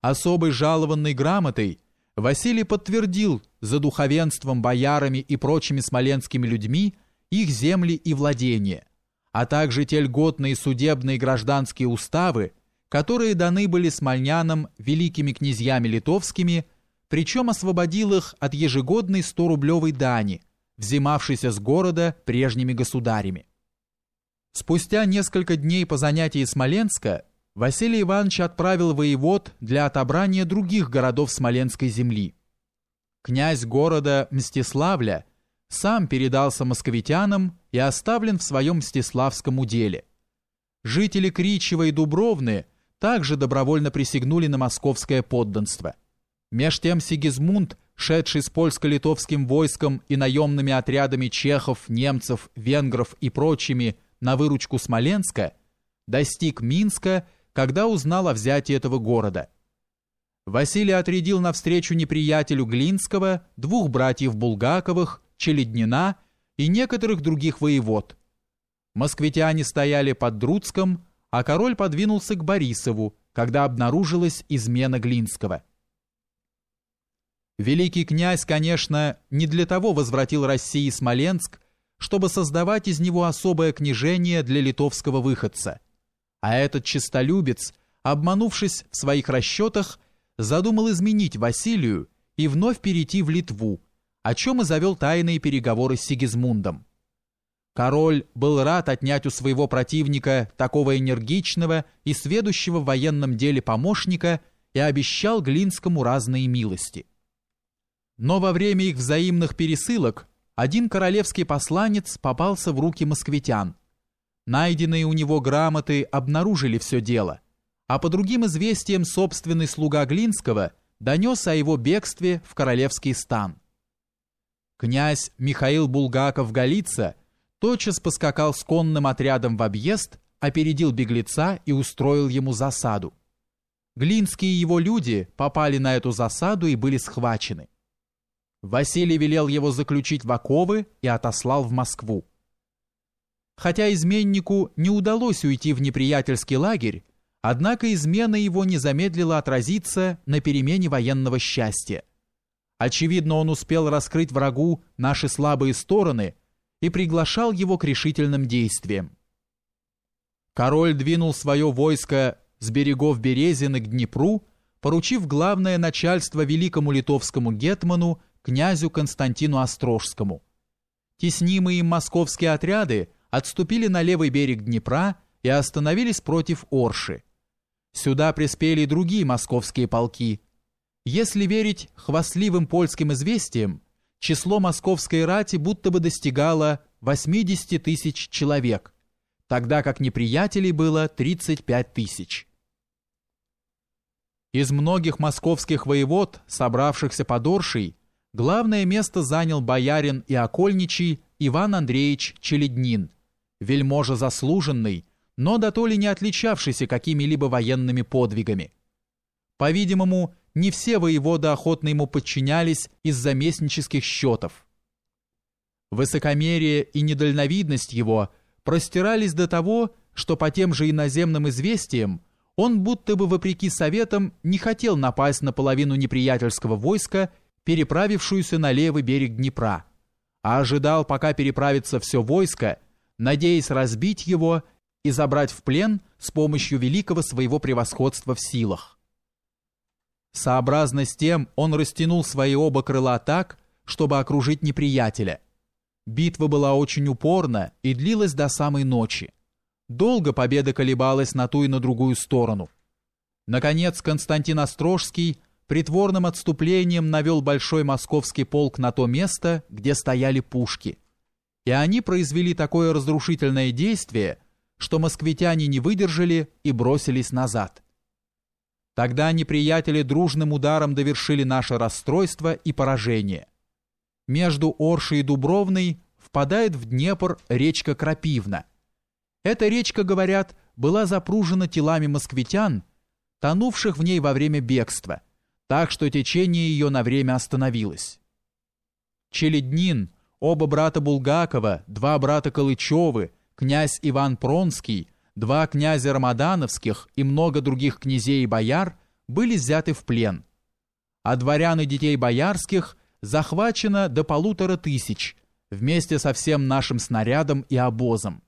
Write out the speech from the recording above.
Особой жалованной грамотой Василий подтвердил за духовенством, боярами и прочими смоленскими людьми их земли и владения, а также те льготные судебные гражданские уставы, которые даны были смольнянам великими князьями литовскими, причем освободил их от ежегодной 100-рублевой дани, взимавшейся с города прежними государями. Спустя несколько дней по занятии Смоленска Василий Иванович отправил воевод для отобрания других городов Смоленской земли. Князь города Мстиславля сам передался московитянам и оставлен в своем мстиславском уделе. Жители Кричева и Дубровны также добровольно присягнули на московское подданство. Меж тем Сигизмунд, шедший с польско-литовским войском и наемными отрядами чехов, немцев, венгров и прочими на выручку Смоленска, достиг Минска когда узнал о взятии этого города. Василий отрядил навстречу неприятелю Глинского двух братьев Булгаковых, Челеднина и некоторых других воевод. Москвитяне стояли под Друцком, а король подвинулся к Борисову, когда обнаружилась измена Глинского. Великий князь, конечно, не для того возвратил России Смоленск, чтобы создавать из него особое княжение для литовского выходца – а этот честолюбец, обманувшись в своих расчетах, задумал изменить Василию и вновь перейти в Литву, о чем и завел тайные переговоры с Сигизмундом. Король был рад отнять у своего противника такого энергичного и сведущего в военном деле помощника и обещал Глинскому разные милости. Но во время их взаимных пересылок один королевский посланец попался в руки москвитян – Найденные у него грамоты обнаружили все дело, а по другим известиям собственный слуга Глинского донес о его бегстве в королевский стан. Князь Михаил Булгаков-Голица тотчас поскакал с конным отрядом в объезд, опередил беглеца и устроил ему засаду. Глинские и его люди попали на эту засаду и были схвачены. Василий велел его заключить в оковы и отослал в Москву. Хотя изменнику не удалось уйти в неприятельский лагерь, однако измена его не замедлила отразиться на перемене военного счастья. Очевидно, он успел раскрыть врагу наши слабые стороны и приглашал его к решительным действиям. Король двинул свое войско с берегов Березины к Днепру, поручив главное начальство великому литовскому гетману князю Константину Острожскому. Теснимые им московские отряды отступили на левый берег Днепра и остановились против Орши. Сюда приспели другие московские полки. Если верить хвастливым польским известиям, число московской рати будто бы достигало 80 тысяч человек, тогда как неприятелей было 35 тысяч. Из многих московских воевод, собравшихся под Оршей, главное место занял боярин и окольничий Иван Андреевич Челеднин – вельможа заслуженный, но до то ли не отличавшийся какими-либо военными подвигами. По-видимому, не все воеводы охотно ему подчинялись из-за местнических счетов. Высокомерие и недальновидность его простирались до того, что по тем же иноземным известиям он будто бы вопреки советам не хотел напасть на половину неприятельского войска, переправившуюся на левый берег Днепра, а ожидал, пока переправится все войско, надеясь разбить его и забрать в плен с помощью великого своего превосходства в силах. Сообразно с тем он растянул свои оба крыла так, чтобы окружить неприятеля. Битва была очень упорна и длилась до самой ночи. Долго победа колебалась на ту и на другую сторону. Наконец Константин Острожский притворным отступлением навел большой московский полк на то место, где стояли пушки – и они произвели такое разрушительное действие, что москвитяне не выдержали и бросились назад. Тогда неприятели дружным ударом довершили наше расстройство и поражение. Между Оршей и Дубровной впадает в Днепр речка Крапивна. Эта речка, говорят, была запружена телами москвитян, тонувших в ней во время бегства, так что течение ее на время остановилось. Челеднин, Оба брата Булгакова, два брата Калычевы, князь Иван Пронский, два князя Рамадановских и много других князей и бояр были взяты в плен, а дворян и детей боярских захвачено до полутора тысяч вместе со всем нашим снарядом и обозом.